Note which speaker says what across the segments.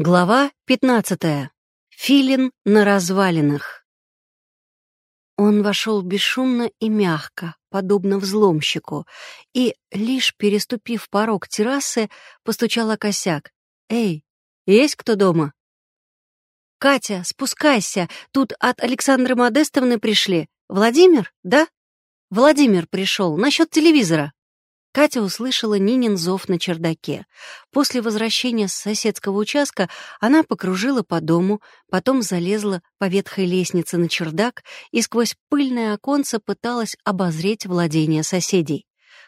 Speaker 1: Глава 15. Филин на развалинах. Он вошел бесшумно и мягко, подобно взломщику, и, лишь переступив порог террасы, постучал о косяк. «Эй, есть кто дома?» «Катя, спускайся, тут от Александры Модестовны пришли. Владимир, да?» «Владимир пришел, насчет телевизора». Катя услышала Нинин зов на чердаке. После возвращения с соседского участка она покружила по дому, потом залезла по ветхой лестнице на чердак и сквозь пыльное оконце пыталась обозреть владения соседей.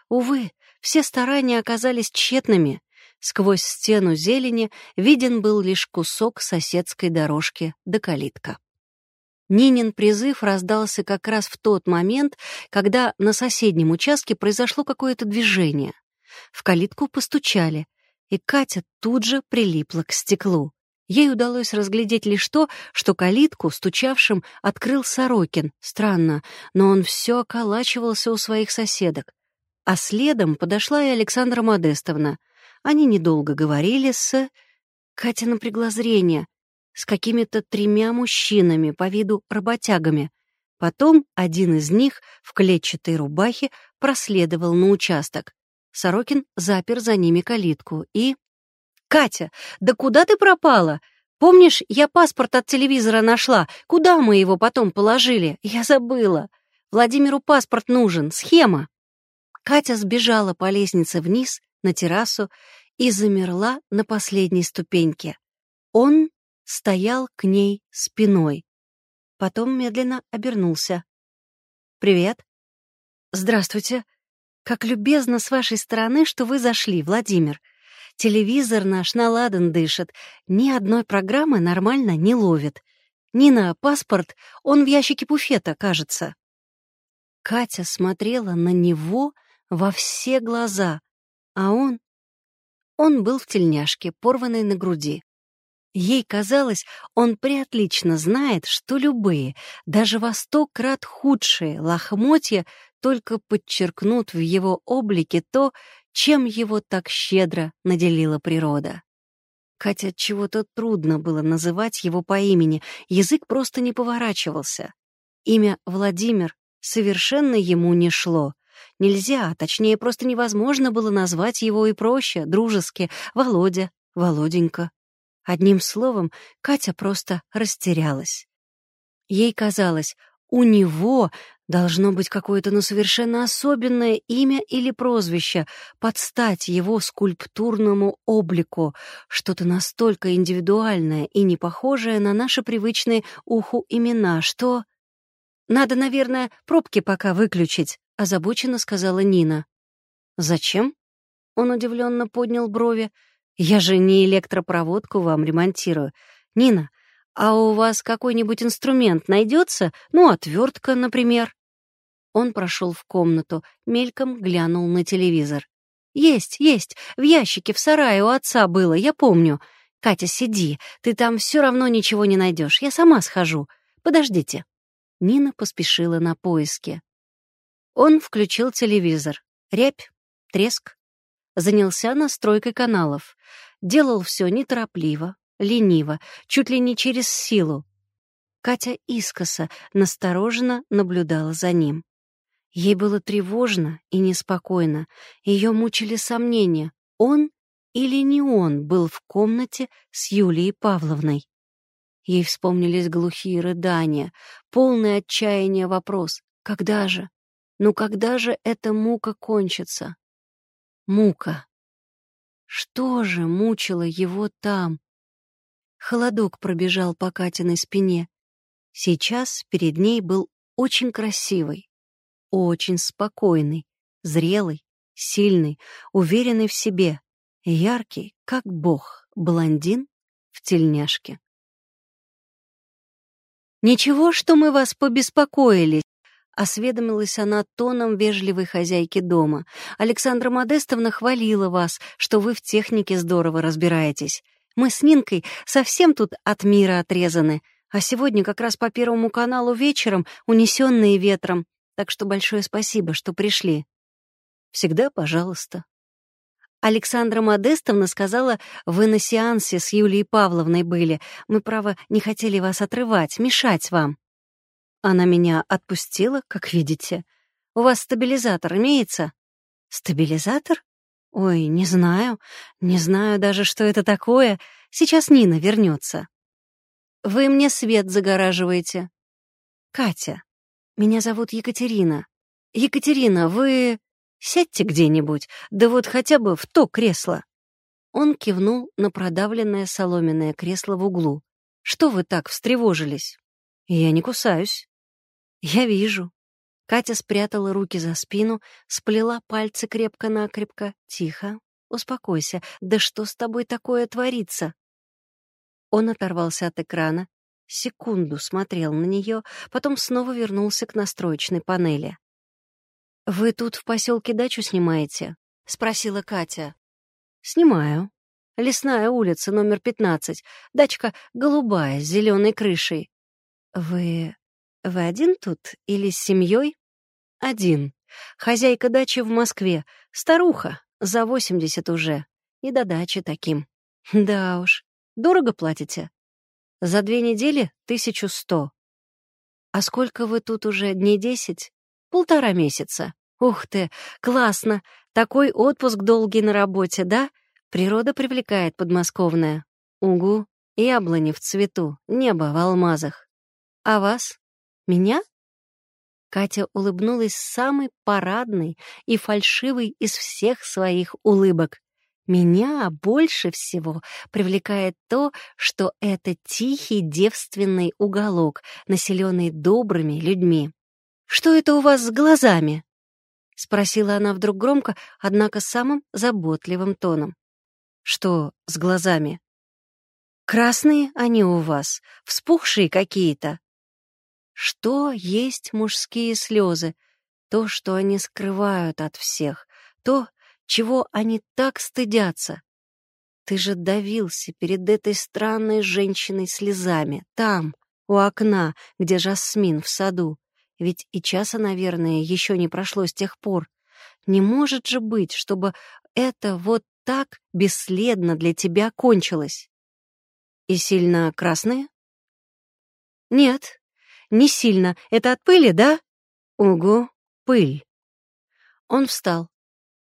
Speaker 1: Увы, все старания оказались тщетными. Сквозь стену зелени виден был лишь кусок соседской дорожки до калитка. Нинин призыв раздался как раз в тот момент, когда на соседнем участке произошло какое-то движение. В калитку постучали, и Катя тут же прилипла к стеклу. Ей удалось разглядеть лишь то, что калитку стучавшим открыл Сорокин. Странно, но он все околачивался у своих соседок. А следом подошла и Александра Модестовна. Они недолго говорили с... Катя напрягла зрение с какими-то тремя мужчинами по виду работягами. Потом один из них в клетчатой рубахе проследовал на участок. Сорокин запер за ними калитку и... «Катя, да куда ты пропала? Помнишь, я паспорт от телевизора нашла. Куда мы его потом положили? Я забыла. Владимиру паспорт нужен. Схема». Катя сбежала по лестнице вниз, на террасу, и замерла на последней ступеньке. Он стоял к ней спиной. Потом медленно обернулся. «Привет». «Здравствуйте. Как любезно с вашей стороны, что вы зашли, Владимир. Телевизор наш наладан дышит, ни одной программы нормально не ловит. Нина, паспорт, он в ящике буфета, кажется». Катя смотрела на него во все глаза, а он... Он был в тельняшке, порванной на груди. Ей казалось, он преотлично знает, что любые, даже во сто крат худшие лохмотья только подчеркнут в его облике то, чем его так щедро наделила природа. Хотя чего-то трудно было называть его по имени, язык просто не поворачивался. Имя Владимир совершенно ему не шло. Нельзя, а точнее, просто невозможно было назвать его и проще, дружески, Володя, Володенька. Одним словом, Катя просто растерялась. Ей казалось, у него должно быть какое-то, ну, совершенно особенное имя или прозвище, подстать его скульптурному облику, что-то настолько индивидуальное и не похожее на наши привычные уху имена, что... «Надо, наверное, пробки пока выключить», — озабоченно сказала Нина. «Зачем?» — он удивленно поднял брови. Я же не электропроводку вам ремонтирую. Нина, а у вас какой-нибудь инструмент найдется? Ну, отвертка, например. Он прошел в комнату, мельком глянул на телевизор. «Есть, есть, в ящике в сарае у отца было, я помню. Катя, сиди, ты там все равно ничего не найдешь, я сама схожу. Подождите». Нина поспешила на поиски. Он включил телевизор. Рябь, треск, занялся настройкой каналов. Делал все неторопливо, лениво, чуть ли не через силу. Катя искоса настороженно наблюдала за ним. Ей было тревожно и неспокойно. Ее мучили сомнения, он или не он был в комнате с Юлией Павловной. Ей вспомнились глухие рыдания, полное отчаяние вопрос «Когда же? Ну когда же эта мука кончится?» Мука. Что же мучило его там? Холодок пробежал по Катиной спине. Сейчас перед ней был очень красивый, очень спокойный, зрелый, сильный, уверенный в себе, яркий, как бог, блондин в тельняшке. «Ничего, что мы вас побеспокоили», Осведомилась она тоном вежливой хозяйки дома. «Александра Модестовна хвалила вас, что вы в технике здорово разбираетесь. Мы с Нинкой совсем тут от мира отрезаны, а сегодня как раз по Первому каналу вечером, унесенные ветром. Так что большое спасибо, что пришли». «Всегда пожалуйста». Александра Модестовна сказала, вы на сеансе с Юлией Павловной были. Мы, право, не хотели вас отрывать, мешать вам. Она меня отпустила, как видите. У вас стабилизатор имеется? Стабилизатор? Ой, не знаю. Не знаю даже, что это такое. Сейчас Нина вернется. Вы мне свет загораживаете. Катя. Меня зовут Екатерина. Екатерина, вы... Сядьте где-нибудь, да вот хотя бы в то кресло». Он кивнул на продавленное соломенное кресло в углу. «Что вы так встревожились?» «Я не кусаюсь». «Я вижу». Катя спрятала руки за спину, сплела пальцы крепко-накрепко. «Тихо, успокойся. Да что с тобой такое творится?» Он оторвался от экрана, секунду смотрел на нее, потом снова вернулся к настроечной панели. «Вы тут в поселке дачу снимаете?» — спросила Катя. «Снимаю. Лесная улица, номер 15. Дачка голубая, с зеленой крышей. Вы... вы один тут или с семьей? Один. Хозяйка дачи в Москве. Старуха, за 80 уже. И до дачи таким. Да уж. Дорого платите? За две недели — тысячу сто. А сколько вы тут уже, дней десять? Полтора месяца. Ух ты, классно! Такой отпуск долгий на работе, да? Природа привлекает подмосковная. Угу, яблони в цвету, небо в алмазах. А вас? Меня? Катя улыбнулась самой парадной и фальшивой из всех своих улыбок. Меня больше всего привлекает то, что это тихий девственный уголок, населенный добрыми людьми. Что это у вас с глазами? — спросила она вдруг громко, однако самым заботливым тоном. «Что с глазами?» «Красные они у вас, вспухшие какие-то». Что есть мужские слезы? То, что они скрывают от всех, то, чего они так стыдятся. Ты же давился перед этой странной женщиной слезами, там, у окна, где Жасмин в саду. Ведь и часа, наверное, еще не прошло с тех пор. Не может же быть, чтобы это вот так бесследно для тебя кончилось. И сильно красные? Нет, не сильно. Это от пыли, да? Ого, пыль. Он встал.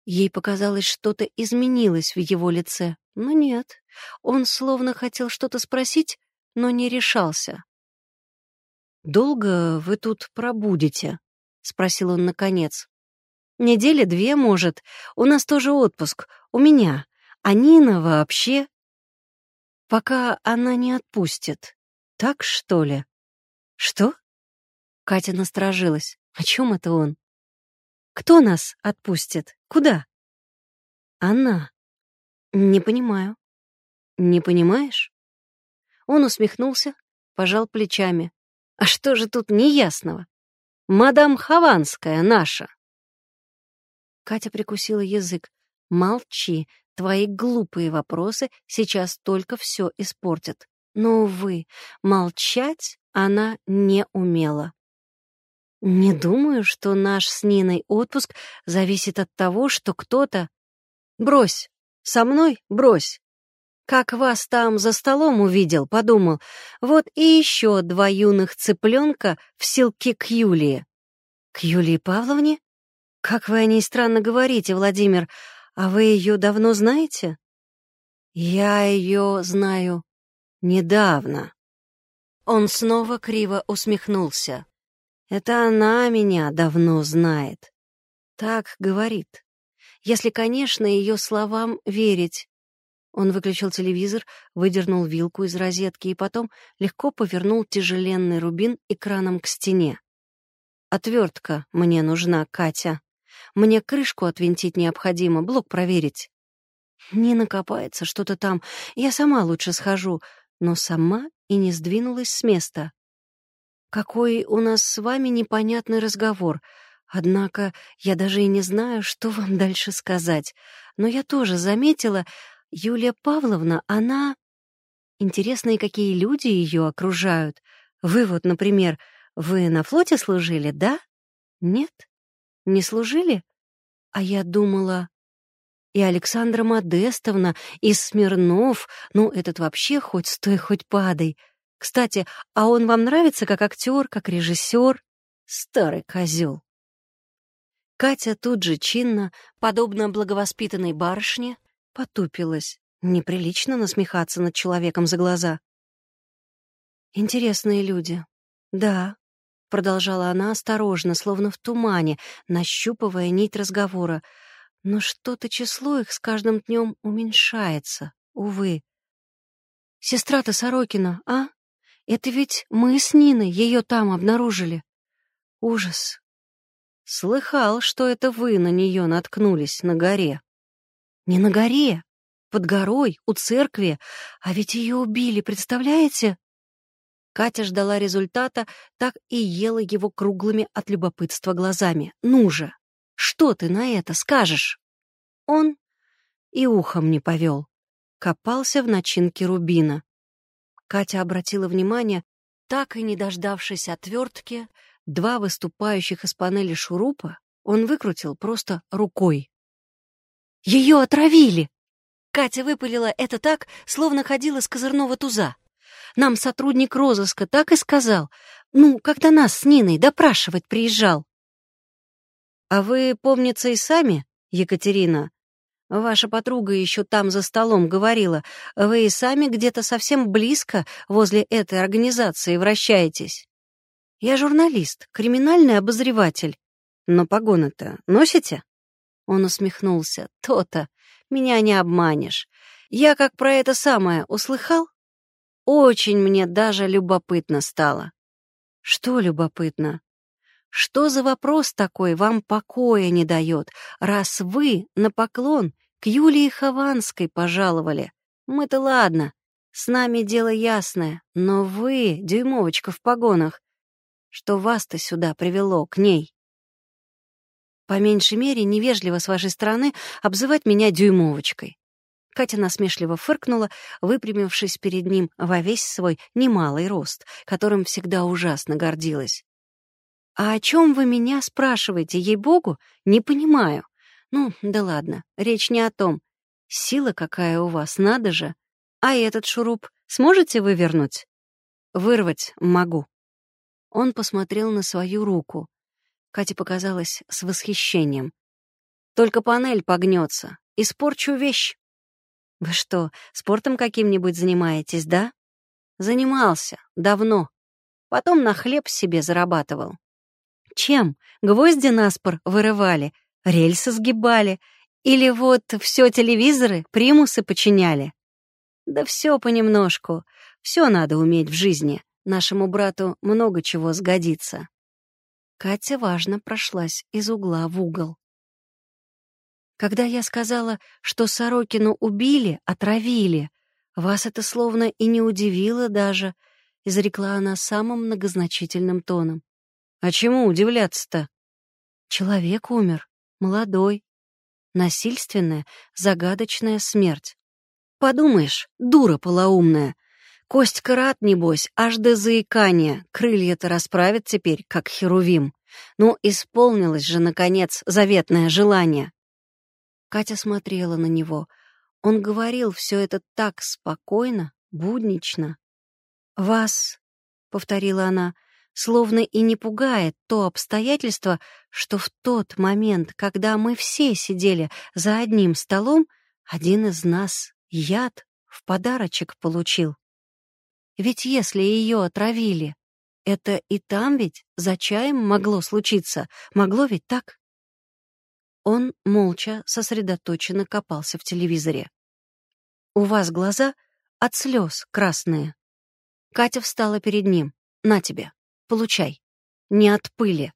Speaker 1: Ей показалось, что-то изменилось в его лице, но нет. Он словно хотел что-то спросить, но не решался. «Долго вы тут пробудете?» — спросил он наконец. «Недели две, может. У нас тоже отпуск. У меня. А Нина вообще...» «Пока она не отпустит. Так, что ли?» «Что?» Катя насторожилась. «О чем это он?» «Кто нас отпустит? Куда?» «Она». «Не понимаю». «Не понимаешь?» Он усмехнулся, пожал плечами. А что же тут неясного? Мадам Хованская наша. Катя прикусила язык. Молчи, твои глупые вопросы сейчас только все испортят. Но, увы, молчать она не умела. Не думаю, что наш с Ниной отпуск зависит от того, что кто-то... Брось, со мной брось. Как вас там за столом увидел, подумал, вот и еще два юных цыпленка в селке к Юлии. К Юлии Павловне? Как вы о ней странно говорите, Владимир. А вы ее давно знаете? Я ее знаю недавно. Он снова криво усмехнулся. Это она меня давно знает. Так говорит. Если, конечно, ее словам верить. Он выключил телевизор, выдернул вилку из розетки и потом легко повернул тяжеленный рубин экраном к стене. «Отвертка мне нужна, Катя. Мне крышку отвинтить необходимо, блок проверить». Не накопается что-то там, я сама лучше схожу, но сама и не сдвинулась с места. Какой у нас с вами непонятный разговор. Однако я даже и не знаю, что вам дальше сказать. Но я тоже заметила, Юлия Павловна, она... Интересные, какие люди ее окружают. Вы вот, например, вы на флоте служили, да? Нет? Не служили? А я думала... И Александра Модестовна, и Смирнов, ну, этот вообще хоть стой, хоть падай. Кстати, а он вам нравится как актер, как режиссер? Старый козел. Катя тут же чинно, подобно благовоспитанной барышне, потупилась. Неприлично насмехаться над человеком за глаза. Интересные люди. Да, продолжала она осторожно, словно в тумане, нащупывая нить разговора. Но что-то число их с каждым днем уменьшается, увы. Сестра-то Сорокина, а? Это ведь мы с Ниной ее там обнаружили. Ужас. Слыхал, что это вы на нее наткнулись на горе. Не на горе, под горой, у церкви. А ведь ее убили, представляете? Катя ждала результата, так и ела его круглыми от любопытства глазами. «Ну же, что ты на это скажешь?» Он и ухом не повел. Копался в начинке рубина. Катя обратила внимание, так и не дождавшись отвертки, два выступающих из панели шурупа он выкрутил просто рукой. «Ее отравили!» Катя выпалила это так, словно ходила с козырного туза. Нам сотрудник розыска так и сказал. Ну, когда нас с Ниной допрашивать приезжал. А вы, помнится, и сами, Екатерина? Ваша подруга еще там за столом говорила, вы и сами где-то совсем близко возле этой организации вращаетесь. Я журналист, криминальный обозреватель. Но погоны-то носите? Он усмехнулся. То-то. Меня не обманешь. Я как про это самое услыхал, очень мне даже любопытно стало. Что любопытно? Что за вопрос такой вам покоя не дает, раз вы на поклон к Юлии Хованской пожаловали? Мы-то ладно, с нами дело ясное, но вы, дюймовочка в погонах, что вас-то сюда привело, к ней? По меньшей мере, невежливо с вашей стороны обзывать меня дюймовочкой. Катя насмешливо фыркнула, выпрямившись перед ним во весь свой немалый рост, которым всегда ужасно гордилась. «А о чем вы меня спрашиваете, ей-богу? Не понимаю. Ну, да ладно, речь не о том. Сила какая у вас, надо же. А этот шуруп сможете вывернуть?» «Вырвать могу». Он посмотрел на свою руку. Кате показалось с восхищением. «Только панель погнется. Испорчу вещь». «Вы что, спортом каким-нибудь занимаетесь, да?» «Занимался. Давно. Потом на хлеб себе зарабатывал». «Чем? Гвозди на спор вырывали? Рельсы сгибали? Или вот все телевизоры, примусы починяли?» «Да все понемножку. Все надо уметь в жизни. Нашему брату много чего сгодится». Катя важно прошлась из угла в угол. Когда я сказала, что Сорокину убили, отравили, вас это словно и не удивило даже, — изрекла она самым многозначительным тоном. А чему удивляться-то? Человек умер, молодой. Насильственная, загадочная смерть. Подумаешь, дура полоумная. Кость карат, небось, аж до заикания, крылья-то расправит теперь, как херувим. Ну, исполнилось же, наконец, заветное желание. Катя смотрела на него. Он говорил все это так спокойно, буднично. «Вас», — повторила она, — словно и не пугает то обстоятельство, что в тот момент, когда мы все сидели за одним столом, один из нас яд в подарочек получил. Ведь если ее отравили, это и там ведь за чаем могло случиться, могло ведь так? Он молча, сосредоточенно копался в телевизоре. «У вас глаза от слез красные». Катя встала перед ним. «На тебе, получай. Не от пыли.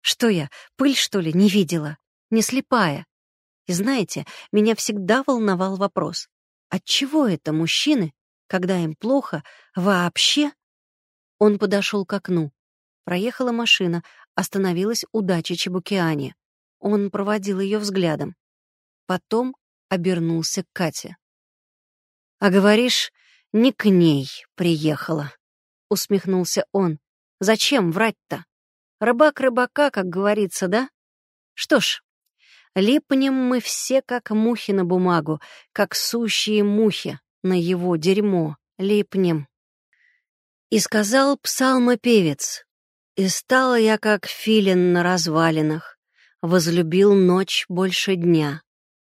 Speaker 1: Что я, пыль, что ли, не видела? Не слепая. И знаете, меня всегда волновал вопрос. Отчего это мужчины, когда им плохо, вообще...» Он подошел к окну. Проехала машина, остановилась у дачи Чебукиани. Он проводил ее взглядом. Потом обернулся к Кате. «А говоришь, не к ней приехала», — усмехнулся он. «Зачем врать-то? Рыбак рыбака, как говорится, да? Что ж, Липнем мы все, как мухи на бумагу, как сущие мухи на его дерьмо. Липнем. И сказал псалмопевец, «И стала я, как филин на развалинах, возлюбил ночь больше дня.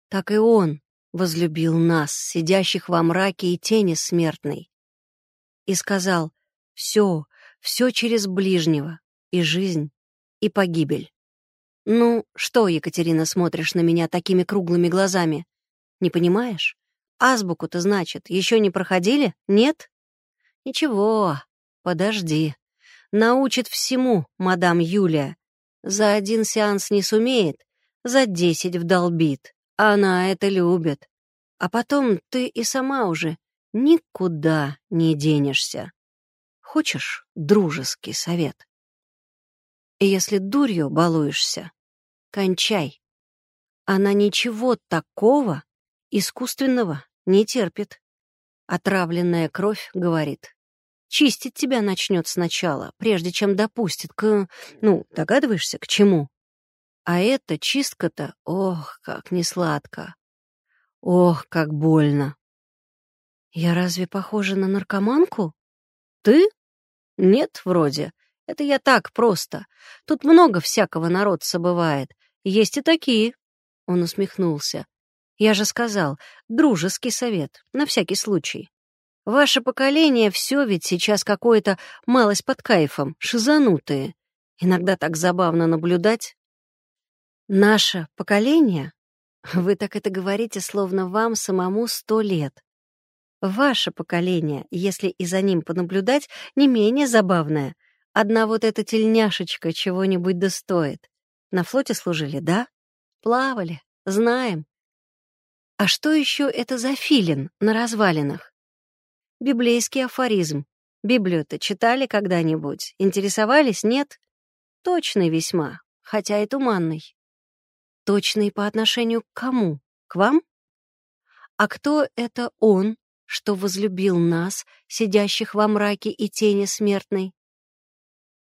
Speaker 1: Так и он возлюбил нас, сидящих во мраке и тени смертной. И сказал, все, все через ближнего, и жизнь, и погибель. Ну, что, Екатерина, смотришь на меня такими круглыми глазами? Не понимаешь? Азбуку-то, значит, еще не проходили? Нет? Ничего, подожди. Научит всему мадам Юлия. За один сеанс не сумеет, за десять вдолбит. Она это любит. А потом ты и сама уже никуда не денешься. Хочешь дружеский совет? И если дурью балуешься, кончай. Она ничего такого искусственного не терпит. Отравленная кровь, говорит, чистить тебя начнет сначала, прежде чем допустит к... Ну, догадываешься, к чему? А эта чистка-то, ох, как несладко. Ох, как больно. Я разве похожа на наркоманку? Ты? Нет, вроде. Это я так просто. Тут много всякого народца бывает. Есть и такие. Он усмехнулся. Я же сказал, дружеский совет, на всякий случай. Ваше поколение все ведь сейчас какое-то малость под кайфом, шизанутые. Иногда так забавно наблюдать. Наше поколение? Вы так это говорите, словно вам самому сто лет. Ваше поколение, если и за ним понаблюдать, не менее забавное. Одна вот эта тельняшечка чего-нибудь достоит. На флоте служили, да? Плавали, знаем. А что еще это за филин на развалинах? Библейский афоризм. Библию-то читали когда-нибудь? Интересовались, нет? Точный весьма, хотя и туманный. Точный по отношению к кому? К вам? А кто это он, что возлюбил нас, сидящих во мраке и тени смертной?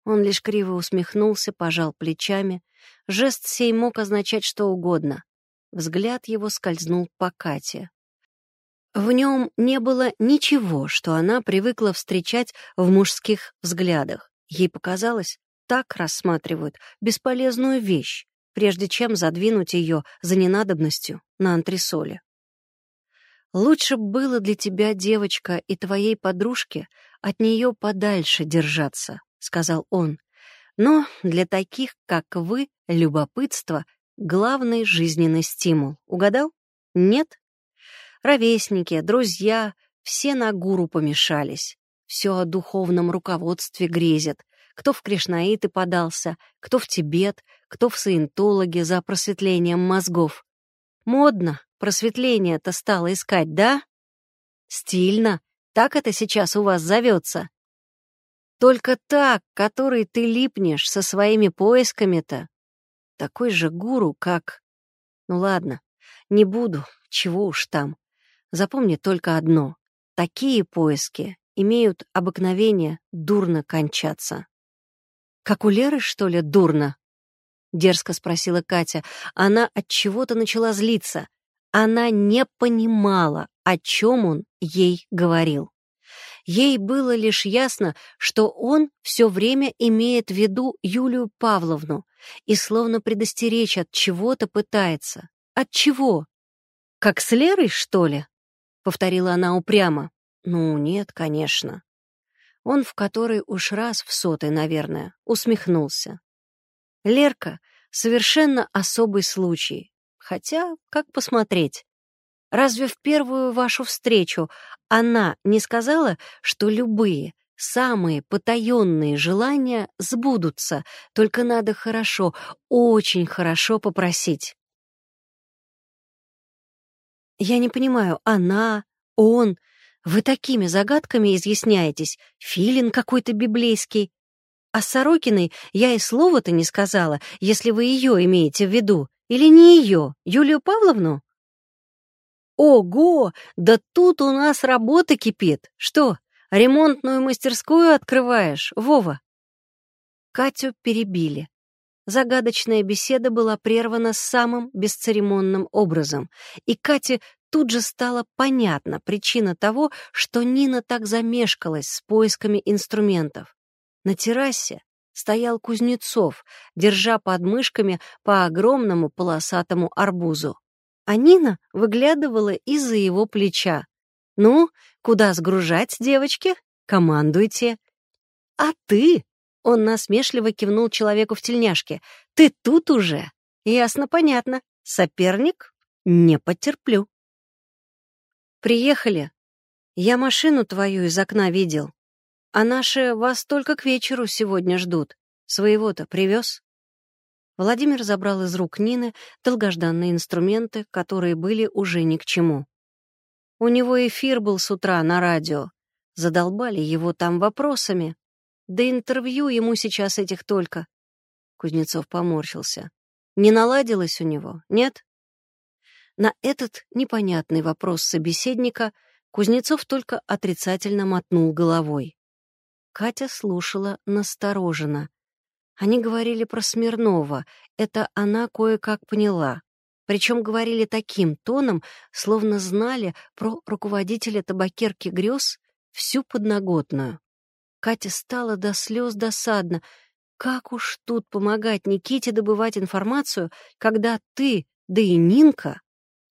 Speaker 1: Он лишь криво усмехнулся, пожал плечами. Жест сей мог означать что угодно. Взгляд его скользнул по Кате. В нем не было ничего, что она привыкла встречать в мужских взглядах. Ей показалось, так рассматривают бесполезную вещь, прежде чем задвинуть ее за ненадобностью на антресоле. «Лучше было для тебя, девочка, и твоей подружке от нее подальше держаться», — сказал он. «Но для таких, как вы, любопытство главный жизненный стимул. Угадал? Нет? Ровесники, друзья, все на гуру помешались. Все о духовном руководстве грезят. Кто в кришнаиты подался, кто в Тибет, кто в саентологи за просветлением мозгов. Модно просветление-то стало искать, да? Стильно. Так это сейчас у вас зовется. Только так, который ты липнешь со своими поисками-то, такой же гуру, как... Ну ладно, не буду, чего уж там. Запомни только одно. Такие поиски имеют обыкновение дурно кончаться. «Как у Леры, что ли, дурно?» — дерзко спросила Катя. Она от чего-то начала злиться. Она не понимала, о чем он ей говорил. Ей было лишь ясно, что он все время имеет в виду Юлию Павловну, и словно предостеречь от чего-то пытается. От чего? Как с Лерой, что ли? Повторила она упрямо. Ну, нет, конечно. Он в который уж раз в сотый, наверное, усмехнулся. Лерка — совершенно особый случай. Хотя, как посмотреть? Разве в первую вашу встречу она не сказала, что любые, Самые потаенные желания сбудутся, только надо хорошо, очень хорошо попросить. Я не понимаю, она, он, вы такими загадками изъясняетесь, филин какой-то библейский. А Сорокиной я и слова-то не сказала, если вы ее имеете в виду. Или не ее, Юлию Павловну? Ого, да тут у нас работа кипит. Что, Ремонтную мастерскую открываешь, Вова?» Катю перебили. Загадочная беседа была прервана самым бесцеремонным образом, и Кате тут же стала понятна причина того, что Нина так замешкалась с поисками инструментов. На террасе стоял Кузнецов, держа под мышками по огромному полосатому арбузу. А Нина выглядывала из-за его плеча. «Ну, куда сгружать, девочки? Командуйте!» «А ты?» — он насмешливо кивнул человеку в тельняшке. «Ты тут уже?» «Ясно, понятно. Соперник? Не потерплю». «Приехали. Я машину твою из окна видел. А наши вас только к вечеру сегодня ждут. Своего-то привез?» Владимир забрал из рук Нины долгожданные инструменты, которые были уже ни к чему. У него эфир был с утра на радио. Задолбали его там вопросами. Да интервью ему сейчас этих только. Кузнецов поморщился. Не наладилось у него, нет? На этот непонятный вопрос собеседника Кузнецов только отрицательно мотнул головой. Катя слушала настороженно. Они говорили про Смирнова, это она кое-как поняла. Причем говорили таким тоном, словно знали про руководителя табакерки грез всю подноготную. Катя стала до слез досадно. Как уж тут помогать Никите добывать информацию, когда ты, да и Нинка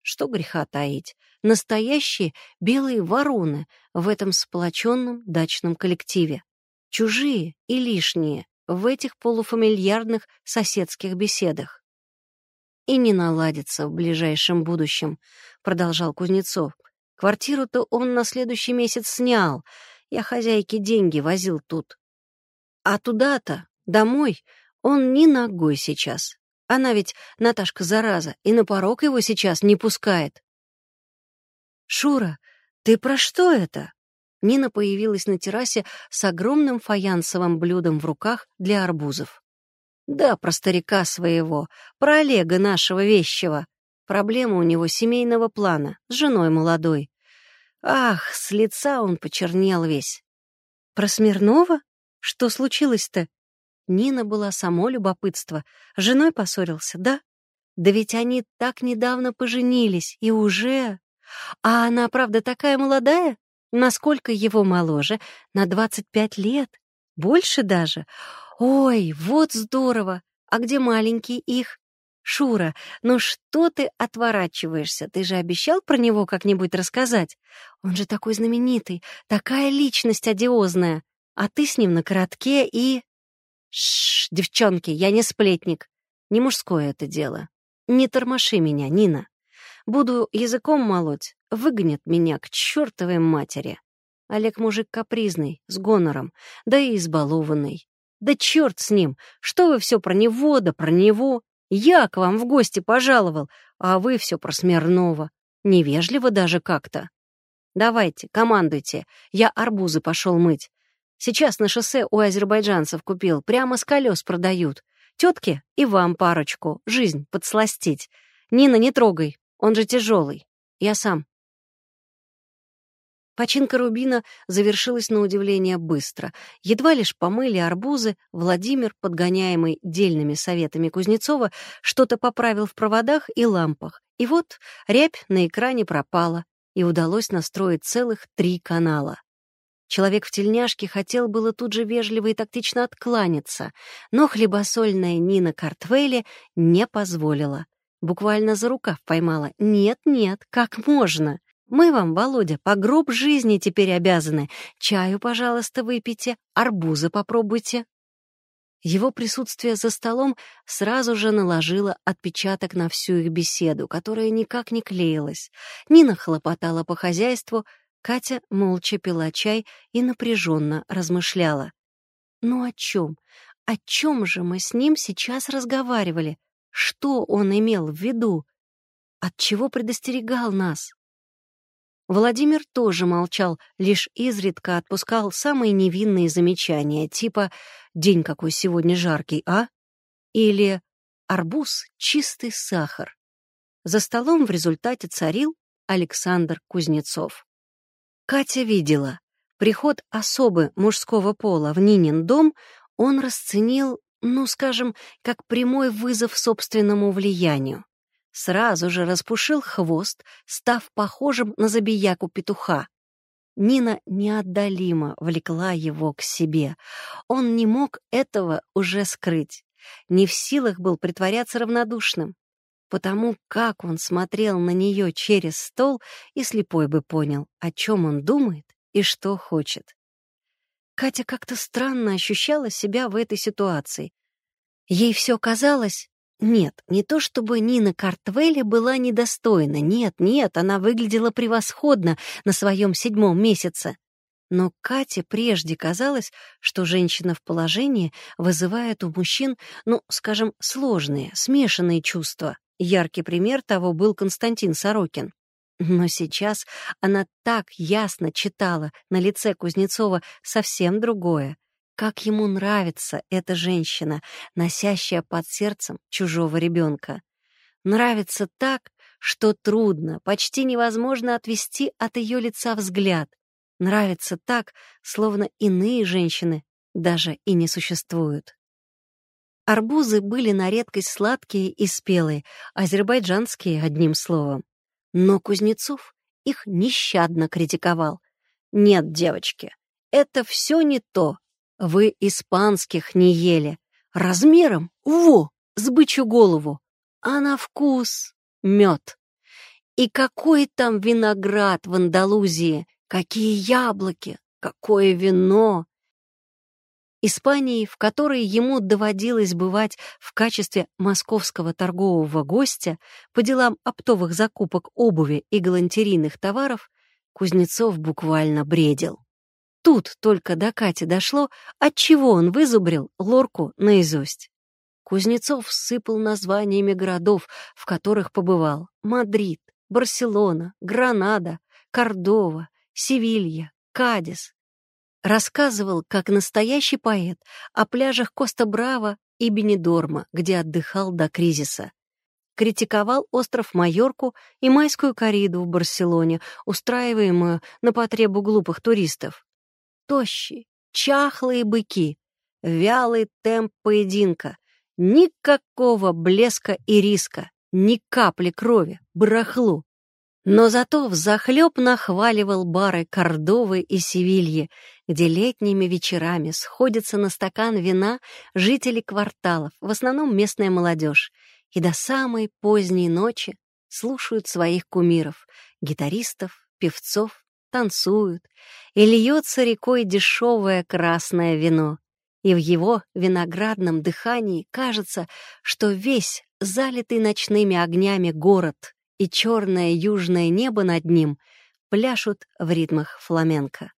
Speaker 1: что греха таить, настоящие белые вороны в этом сплоченном дачном коллективе. Чужие и лишние в этих полуфамильярных соседских беседах. «И не наладится в ближайшем будущем», — продолжал Кузнецов. «Квартиру-то он на следующий месяц снял. Я хозяйке деньги возил тут. А туда-то, домой, он ни ногой сейчас. Она ведь, Наташка, зараза, и на порог его сейчас не пускает. «Шура, ты про что это?» Нина появилась на террасе с огромным фаянсовым блюдом в руках для арбузов. «Да, про старика своего, про Олега нашего вещего. Проблема у него семейного плана, с женой молодой. Ах, с лица он почернел весь. Про Смирнова? Что случилось-то? Нина была само любопытство. Женой поссорился, да? Да ведь они так недавно поженились, и уже... А она, правда, такая молодая? Насколько его моложе? На 25 лет? Больше даже? Ой, вот здорово! А где маленький их? Шура, ну что ты отворачиваешься? Ты же обещал про него как-нибудь рассказать? Он же такой знаменитый, такая личность одиозная. А ты с ним на коротке и... Шш, девчонки, я не сплетник. Не мужское это дело. Не тормоши меня, Нина. Буду языком молоть, выгонят меня к чертовой матери. Олег мужик капризный, с гонором, да и избалованный. Да черт с ним, что вы все про него, да про него. Я к вам в гости пожаловал, а вы все про Смирнова. Невежливо даже как-то. Давайте, командуйте, я арбузы пошел мыть. Сейчас на шоссе у азербайджанцев купил, прямо с колес продают. Тетке и вам парочку, жизнь подсластить. Нина, не трогай, он же тяжелый. Я сам. Починка рубина завершилась на удивление быстро. Едва лишь помыли арбузы, Владимир, подгоняемый дельными советами Кузнецова, что-то поправил в проводах и лампах. И вот рябь на экране пропала, и удалось настроить целых три канала. Человек в тельняшке хотел было тут же вежливо и тактично откланяться, но хлебосольная Нина Картвелли не позволила. Буквально за рукав поймала. «Нет-нет, как можно? Мы вам, Володя, по гроб жизни теперь обязаны. Чаю, пожалуйста, выпейте, арбузы попробуйте». Его присутствие за столом сразу же наложило отпечаток на всю их беседу, которая никак не клеилась. Нина хлопотала по хозяйству, Катя молча пила чай и напряженно размышляла. «Ну о чем? О чем же мы с ним сейчас разговаривали? Что он имел в виду? От чего предостерегал нас?» Владимир тоже молчал, лишь изредка отпускал самые невинные замечания, типа «День какой сегодня жаркий, а?» или «Арбуз — чистый сахар». За столом в результате царил Александр Кузнецов. Катя видела. Приход особы мужского пола в Нинин дом он расценил, ну, скажем, как прямой вызов собственному влиянию. Сразу же распушил хвост, став похожим на забияку петуха. Нина неотдалимо влекла его к себе. Он не мог этого уже скрыть. Не в силах был притворяться равнодушным. Потому как он смотрел на нее через стол, и слепой бы понял, о чем он думает и что хочет. Катя как-то странно ощущала себя в этой ситуации. Ей все казалось... Нет, не то чтобы Нина Картвелли была недостойна. Нет, нет, она выглядела превосходно на своем седьмом месяце. Но Кате прежде казалось, что женщина в положении вызывает у мужчин, ну, скажем, сложные, смешанные чувства. Яркий пример того был Константин Сорокин. Но сейчас она так ясно читала на лице Кузнецова совсем другое. Как ему нравится эта женщина, носящая под сердцем чужого ребенка. Нравится так, что трудно, почти невозможно отвести от ее лица взгляд. Нравится так, словно иные женщины даже и не существуют. Арбузы были на редкость сладкие и спелые, азербайджанские, одним словом. Но Кузнецов их нещадно критиковал. «Нет, девочки, это все не то. Вы испанских не ели. Размером — во, с бычью голову. А на вкус — мед. И какой там виноград в Андалузии, какие яблоки, какое вино. Испании, в которой ему доводилось бывать в качестве московского торгового гостя по делам оптовых закупок обуви и галантерийных товаров, Кузнецов буквально бредил. Тут только до Кати дошло, отчего он вызубрил Лорку наизусть. Кузнецов сыпал названиями городов, в которых побывал. Мадрид, Барселона, Гранада, Кордова, Севилья, Кадис, рассказывал, как настоящий поэт, о пляжах Коста-Браво и Бенидорма, где отдыхал до кризиса. Критиковал остров Майорку и майскую кориду в Барселоне, устраиваемую на потребу глупых туристов. Тощие, чахлые быки, вялый темп поединка, никакого блеска и риска, ни капли крови, барахло. Но зато взахлеб нахваливал бары Кордовы и Севильи, где летними вечерами сходятся на стакан вина жители кварталов, в основном местная молодежь, и до самой поздней ночи слушают своих кумиров, гитаристов, певцов, танцуют, и льется рекой дешевое красное вино. И в его виноградном дыхании кажется, что весь залитый ночными огнями город и черное южное небо над ним пляшут в ритмах фламенко.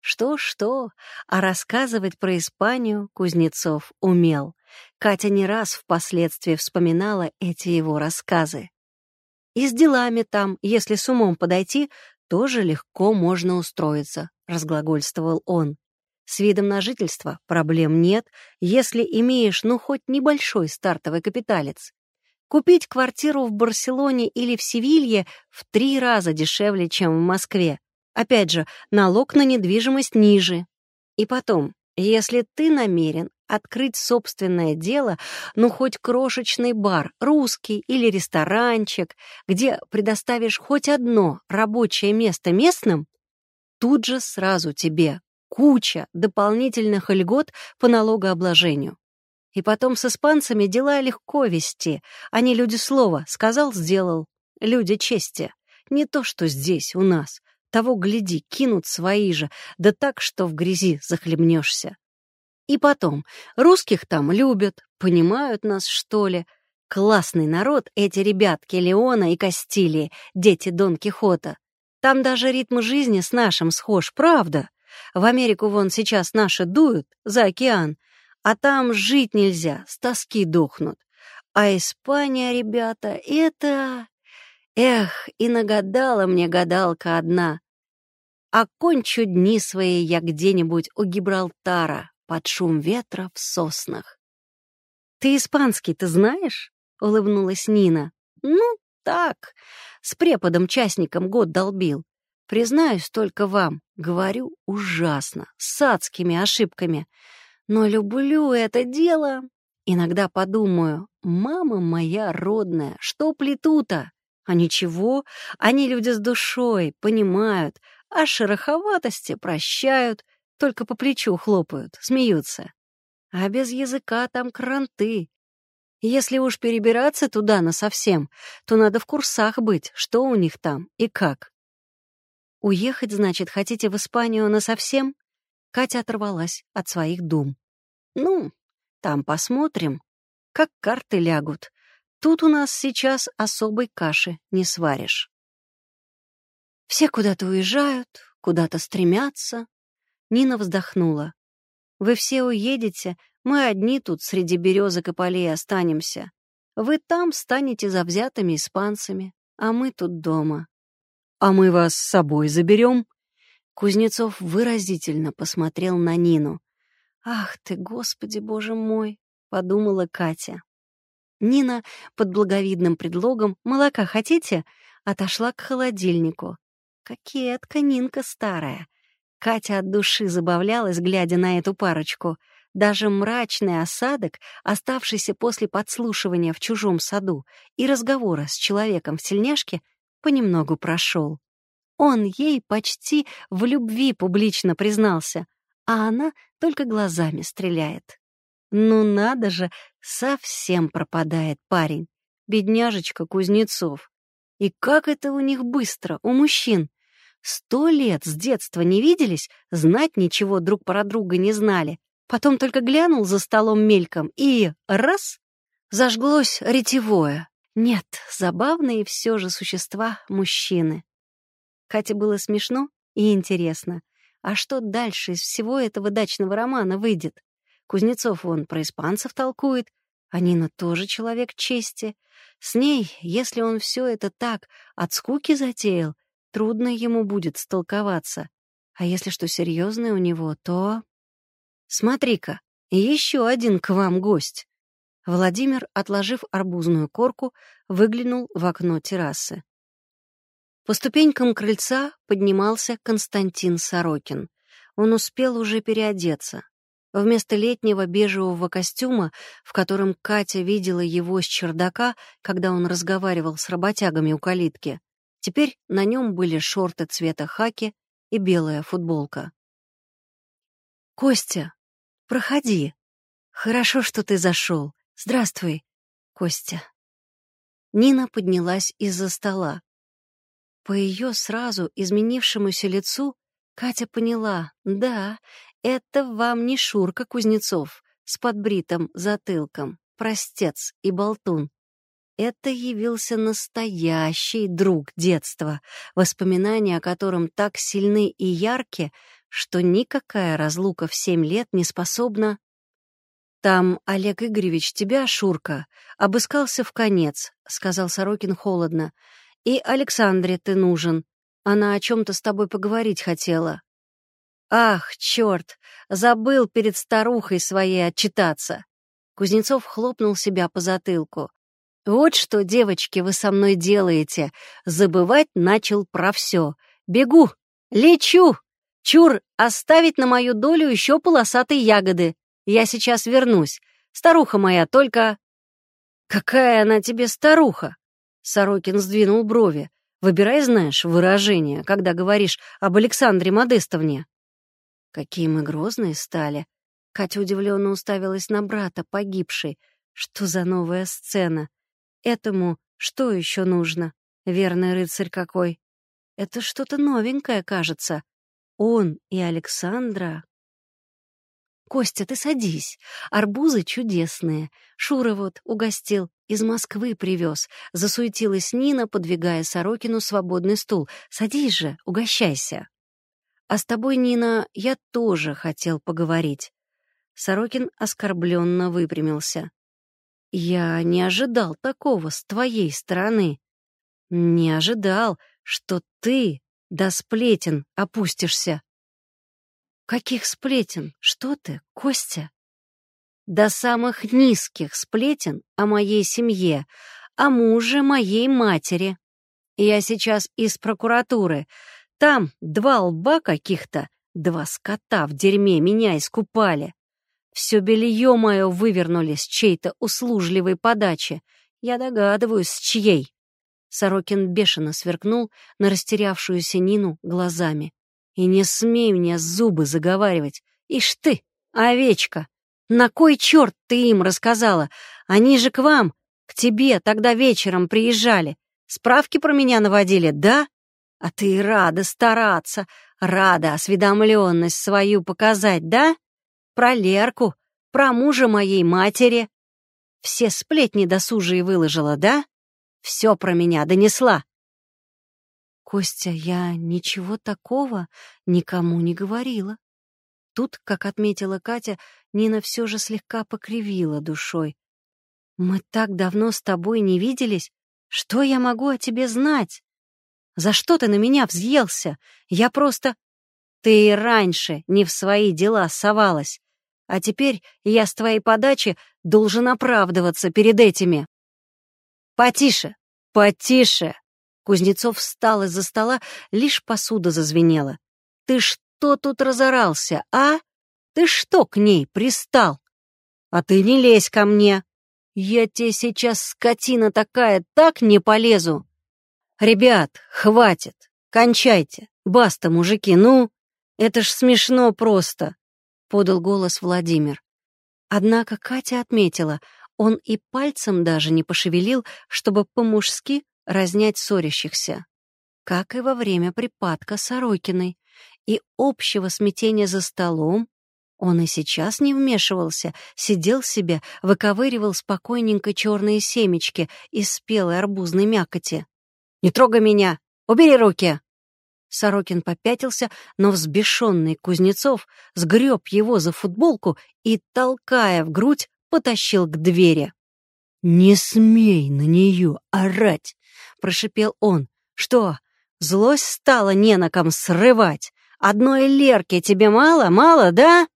Speaker 1: Что-что, а рассказывать про Испанию Кузнецов умел. Катя не раз впоследствии вспоминала эти его рассказы. И с делами там, если с умом подойти, тоже легко можно устроиться, разглагольствовал он. С видом на жительство проблем нет, если имеешь ну хоть небольшой стартовый капиталец. Купить квартиру в Барселоне или в Севилье в три раза дешевле, чем в Москве. Опять же, налог на недвижимость ниже. И потом, если ты намерен открыть собственное дело, ну хоть крошечный бар, русский или ресторанчик, где предоставишь хоть одно рабочее место местным, тут же сразу тебе куча дополнительных льгот по налогообложению. И потом с испанцами дела легко вести. Они люди слова. Сказал — сделал. Люди чести. Не то, что здесь, у нас. Того, гляди, кинут свои же, да так, что в грязи захлебнешься. И потом, русских там любят, понимают нас, что ли. Классный народ эти ребятки Леона и Кастилии, дети Дон Кихота. Там даже ритм жизни с нашим схож, правда? В Америку вон сейчас наши дуют, за океан, а там жить нельзя, с тоски дохнут. А Испания, ребята, это... Эх, и нагадала мне гадалка одна. Окончу дни свои я где-нибудь у Гибралтара под шум ветра в соснах. «Ты испанский-то знаешь?» — улыбнулась Нина. «Ну, так, с преподом-частником год долбил. Признаюсь только вам, говорю ужасно, с адскими ошибками. Но люблю это дело. Иногда подумаю, мама моя родная, что плету-то? А ничего, они люди с душой, понимают, а шероховатости прощают, только по плечу хлопают, смеются. А без языка там кранты. Если уж перебираться туда насовсем, то надо в курсах быть, что у них там и как. Уехать, значит, хотите в Испанию насовсем? Катя оторвалась от своих дум. Ну, там посмотрим, как карты лягут. Тут у нас сейчас особой каши не сваришь. Все куда-то уезжают, куда-то стремятся. Нина вздохнула. Вы все уедете, мы одни тут среди березок и полей останемся. Вы там станете завзятыми испанцами, а мы тут дома. А мы вас с собой заберем. Кузнецов выразительно посмотрел на Нину. «Ах ты, Господи, Боже мой!» — подумала Катя. Нина под благовидным предлогом «молока хотите?» отошла к холодильнику. Кокетка Нинка старая. Катя от души забавлялась, глядя на эту парочку. Даже мрачный осадок, оставшийся после подслушивания в чужом саду и разговора с человеком в тельняшке, понемногу прошел. Он ей почти в любви публично признался, а она только глазами стреляет. Ну надо же, совсем пропадает парень. Бедняжечка Кузнецов. И как это у них быстро, у мужчин. Сто лет с детства не виделись, знать ничего друг про друга не знали. Потом только глянул за столом мельком и раз — зажглось ретевое. Нет, забавные все же существа мужчины. Кате было смешно и интересно. А что дальше из всего этого дачного романа выйдет? Кузнецов вон про испанцев толкует, а Нина тоже человек чести. С ней, если он все это так от скуки затеял, трудно ему будет столковаться. А если что серьезное у него, то... Смотри-ка, еще один к вам гость. Владимир, отложив арбузную корку, выглянул в окно террасы. По ступенькам крыльца поднимался Константин Сорокин. Он успел уже переодеться. Вместо летнего бежевого костюма, в котором Катя видела его с чердака, когда он разговаривал с работягами у калитки, теперь на нем были шорты цвета хаки и белая футболка. «Костя, проходи. Хорошо, что ты зашел. Здравствуй, Костя». Нина поднялась из-за стола. По ее сразу изменившемуся лицу Катя поняла, да, это вам не Шурка Кузнецов с подбритым затылком, простец и болтун. Это явился настоящий друг детства, воспоминания о котором так сильны и ярки, что никакая разлука в семь лет не способна... «Там Олег Игоревич тебя, Шурка, обыскался в конец», — сказал Сорокин холодно. И Александре ты нужен. Она о чем-то с тобой поговорить хотела. Ах, черт, забыл перед старухой своей отчитаться. Кузнецов хлопнул себя по затылку. Вот что, девочки, вы со мной делаете. Забывать начал про все. Бегу, лечу. Чур, оставить на мою долю еще полосатые ягоды. Я сейчас вернусь. Старуха моя только... Какая она тебе старуха? Сорокин сдвинул брови. «Выбирай, знаешь, выражение, когда говоришь об Александре Модестовне». «Какие мы грозные стали!» Катя удивленно уставилась на брата, погибшей. «Что за новая сцена? Этому что еще нужно? Верный рыцарь какой!» «Это что-то новенькое, кажется. Он и Александра...» «Костя, ты садись. Арбузы чудесные. Шура вот угостил. Из Москвы привез. Засуетилась Нина, подвигая Сорокину свободный стул. «Садись же, угощайся». «А с тобой, Нина, я тоже хотел поговорить». Сорокин оскорбленно выпрямился. «Я не ожидал такого с твоей стороны. Не ожидал, что ты до сплетен опустишься». «Каких сплетен? Что ты, Костя?» до самых низких сплетен о моей семье, о муже моей матери. Я сейчас из прокуратуры. Там два лба каких-то, два скота в дерьме меня искупали. Все белье мое вывернули с чьей-то услужливой подачи. Я догадываюсь, с чьей. Сорокин бешено сверкнул на растерявшуюся Нину глазами. «И не смей мне зубы заговаривать! Ишь ты, овечка! На кой черт ты им рассказала? Они же к вам, к тебе, тогда вечером приезжали. Справки про меня наводили, да? А ты рада стараться, рада осведомленность свою показать, да? Про Лерку, про мужа моей матери. Все сплетни досужие выложила, да? Все про меня донесла. Костя, я ничего такого никому не говорила. Тут, как отметила Катя, Нина все же слегка покривила душой. Мы так давно с тобой не виделись. Что я могу о тебе знать? За что ты на меня взъелся? Я просто... Ты и раньше не в свои дела совалась. А теперь я с твоей подачи должен оправдываться перед этими. «Потише! Потише!» Кузнецов встал из-за стола, лишь посуда зазвенела. «Ты что тут разорался, а? Ты что к ней пристал? А ты не лезь ко мне! Я тебе сейчас, скотина такая, так не полезу!» «Ребят, хватит! Кончайте! Баста, мужики, ну! Это ж смешно просто!» — подал голос Владимир. Однако Катя отметила — он и пальцем даже не пошевелил, чтобы по-мужски разнять ссорящихся. Как и во время припадка Сорокиной и общего смятения за столом, он и сейчас не вмешивался, сидел себе, выковыривал спокойненько черные семечки из спелой арбузной мякоти. «Не трогай меня! Убери руки!» Сорокин попятился, но взбешенный Кузнецов сгреб его за футболку и, толкая в грудь, потащил к двери. «Не смей на нее орать!» — прошипел он. «Что, злость стала не на ком срывать? Одной Лерки тебе мало, мало, да?»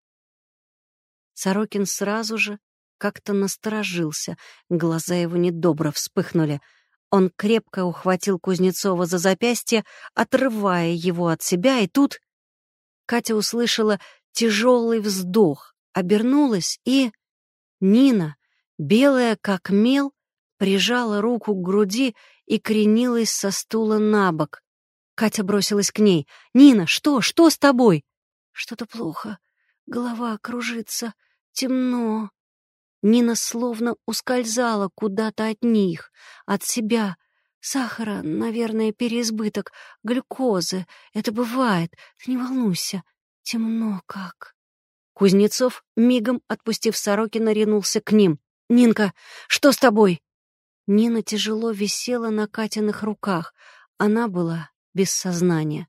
Speaker 1: Сорокин сразу же как-то насторожился, глаза его недобро вспыхнули. Он крепко ухватил Кузнецова за запястье, отрывая его от себя, и тут Катя услышала тяжелый вздох, обернулась и... Нина, белая как мел, прижала руку к груди и кренилась со стула на бок. Катя бросилась к ней. «Нина, что? Что с тобой?» «Что-то плохо. Голова кружится. Темно». Нина словно ускользала куда-то от них, от себя. Сахара, наверное, переизбыток, глюкозы. Это бывает. Ты не волнуйся. Темно как. Кузнецов, мигом отпустив Сорокина, ринулся к ним. «Нинка, что с тобой?» Нина тяжело висела на Катиных руках. Она была без сознания.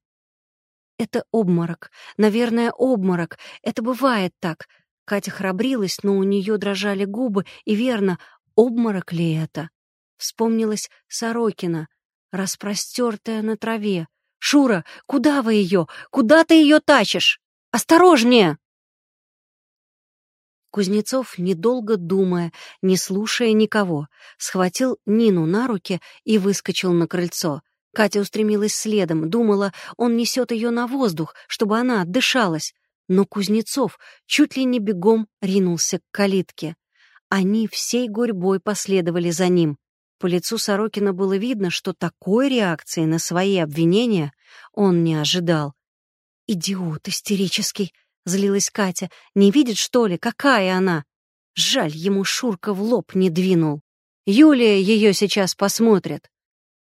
Speaker 1: «Это обморок. Наверное, обморок. Это бывает так». Катя храбрилась, но у нее дрожали губы, и верно, обморок ли это? Вспомнилась Сорокина, распростертая на траве. «Шура, куда вы ее? Куда ты ее тащишь? Осторожнее!» Кузнецов, недолго думая, не слушая никого, схватил Нину на руки и выскочил на крыльцо. Катя устремилась следом, думала, он несет ее на воздух, чтобы она отдышалась. Но Кузнецов чуть ли не бегом ринулся к калитке. Они всей гурьбой последовали за ним. По лицу Сорокина было видно, что такой реакции на свои обвинения он не ожидал. «Идиот истерический!» — злилась Катя. «Не видит, что ли, какая она?» Жаль, ему Шурка в лоб не двинул. Юлия ее сейчас посмотрит.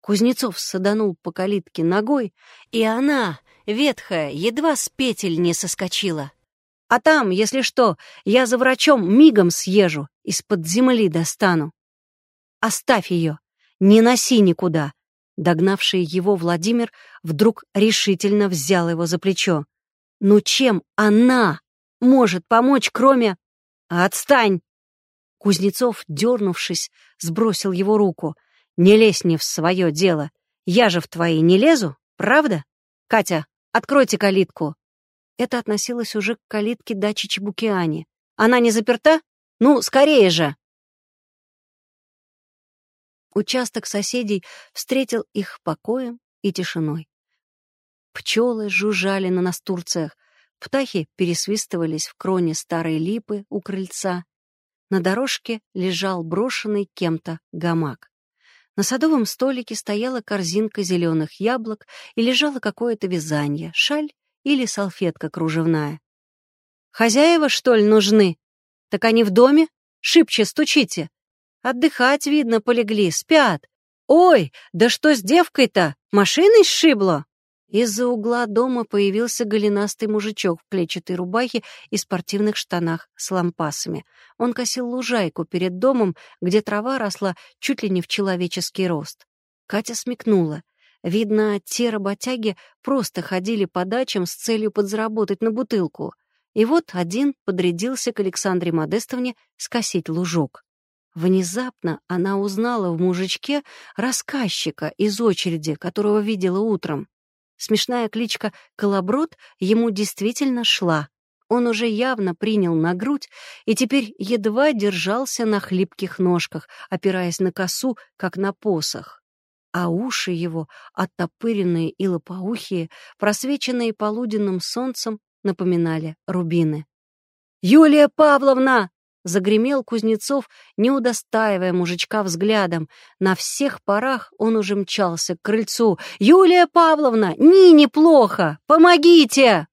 Speaker 1: Кузнецов саданул по калитке ногой, и она, ветхая, едва с петель не соскочила. А там, если что, я за врачом мигом съезжу, из-под земли достану. Оставь ее, не носи никуда. Догнавший его Владимир вдруг решительно взял его за плечо. Но чем она может помочь, кроме... Отстань! Кузнецов, дернувшись, сбросил его руку. Не лезь не в свое дело. Я же в твои не лезу, правда? Катя, откройте калитку. Это относилось уже к калитке дачи Чебукиани. Она не заперта? Ну, скорее же! Участок соседей встретил их покоем и тишиной. Пчелы жужжали на настурциях, Птахи пересвистывались в кроне старой липы у крыльца. На дорожке лежал брошенный кем-то гамак. На садовом столике стояла корзинка зеленых яблок и лежало какое-то вязание, шаль или салфетка кружевная. «Хозяева, что ли, нужны? Так они в доме? Шибче стучите. Отдыхать, видно, полегли, спят. Ой, да что с девкой-то? Машиной сшибло?» Из-за угла дома появился голенастый мужичок в клетчатой рубахе и спортивных штанах с лампасами. Он косил лужайку перед домом, где трава росла чуть ли не в человеческий рост. Катя смекнула. Видно, те работяги просто ходили по дачам с целью подзаработать на бутылку. И вот один подрядился к Александре Модестовне скосить лужок. Внезапно она узнала в мужичке рассказчика из очереди, которого видела утром. Смешная кличка «Колоброд» ему действительно шла. Он уже явно принял на грудь и теперь едва держался на хлипких ножках, опираясь на косу, как на посох. А уши его, оттопыренные и лопоухие, просвеченные полуденным солнцем, напоминали рубины. «Юлия Павловна!» Загремел Кузнецов, не удостаивая мужичка взглядом. На всех парах он уже мчался к крыльцу. «Юлия Павловна! Нине плохо! Помогите!»